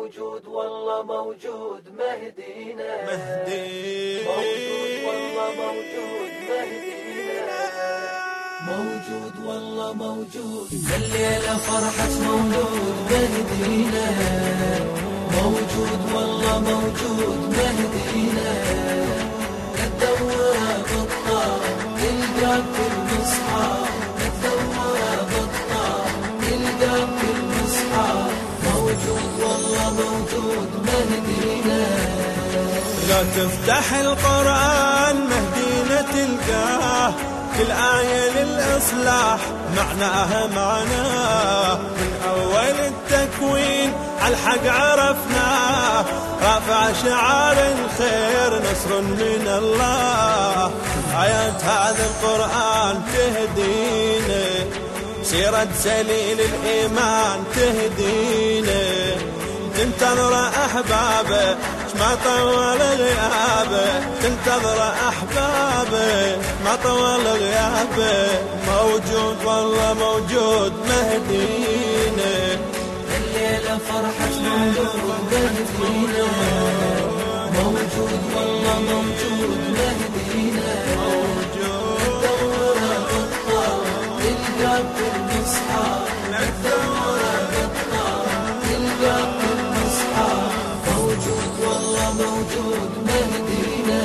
موجود والله موجود مهدينا. مهدي موجود والله موجود مهدينا. موجود والله موجود. الليلة فرحة مولود مهدينا. موجود والله موجود مهدينا. موجود مهدينا لا تفتح القرآن مهدينا تلقاه. كل آية للإصلاح معناها معناه من أول التكوين عالحق عرفناه رافع شعار الخير نصر من الله. آيات هذا القرآن تهدينا. سيرة سليل الإيمان تهدينا. تنتظر أحبابه ما طول غيابه تنتظر أحبابه ما طول غيابه موجود والله موجود مهدينا الليلة فرحة مولود مهدينا موجود والله موجود مهدينا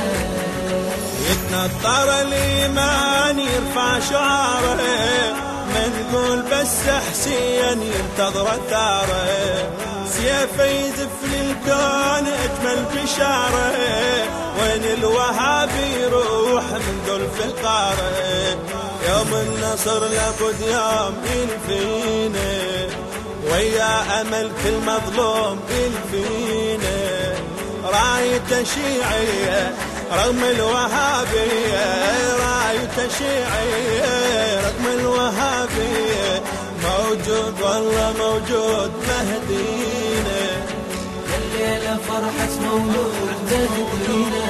يتنطر الإيمان يرفع شعاره ما نقول بس حسين ينتظر ثاره سيفه يزف للكون اجمل بشاره وين الوهاب يروح من دول القاره. يوم النصر لابد يوم يلفينا ويا أمل كل مظلوم يلفينا رايته شيعية رغم الوهابية رايته شيعية رغم الوهابية. موجود والله موجود مهدينا. الليلة فرحة مولود مهدينا.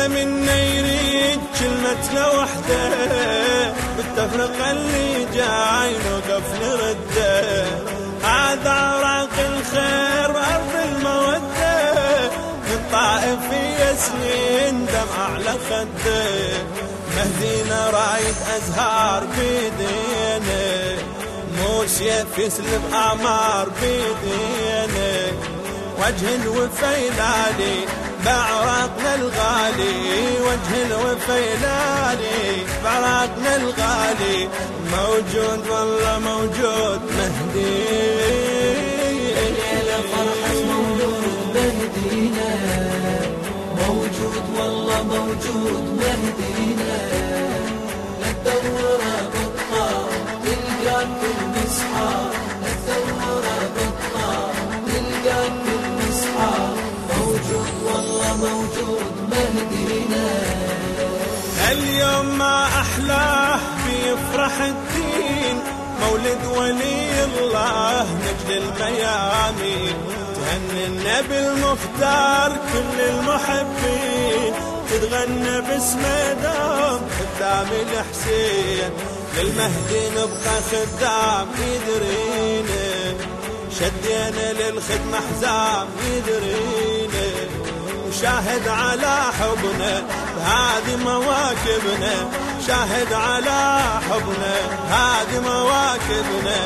مهدينا منا يريد كلمة لوحده. بالتفرق اللي جاي نوقف نرده هذا عراق الخير أرض المودة. من طائف في سنين دمع على خده. مهدينا رايد أزهار بيدينا مو سيف يسلب أعمار بيدينا وجه الوفيلالي بعراقنا الغالي وجه الوفيلالي بعراقنا الغالي موجود والله موجود مهدي. الليلة فرحة مولود مهدينا. موجود والله موجود مهدينا. الدورة بالطار تلقى كل مصحف اليوم ما أحلاه بيفرح الدين. مولد ولي الله نجل الميامين. تهني النبي المختار كل المحبين. تتغنى باسمه دوم خدام الحسين. للمهدي نبقى خدام يدرينا شدينا للخدمة حزام يدرينا وشاهد على حبنا هذه مواكبنا. شاهد على حبنا هذه مواكبنا.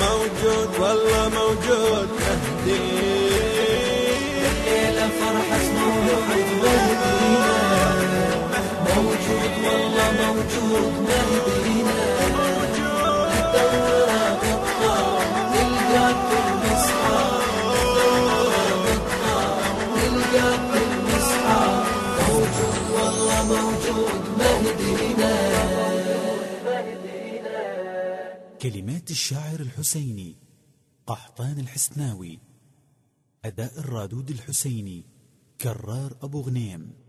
موجود والله موجود. مهدي الليلة فرحة موجود والله موجود. مهدينا الدورة مهدينا كلمات الشاعر الحسيني قحطان الحسناوي. أداء الرادود الحسيني كرار أبو غنيم.